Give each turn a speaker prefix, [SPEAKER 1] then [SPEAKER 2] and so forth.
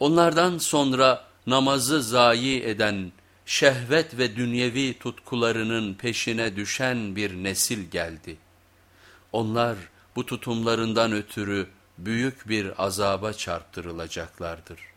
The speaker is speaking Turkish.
[SPEAKER 1] Onlardan sonra namazı zayi eden, şehvet ve dünyevi tutkularının peşine düşen bir nesil geldi. Onlar bu tutumlarından ötürü büyük bir azaba çarptırılacaklardır.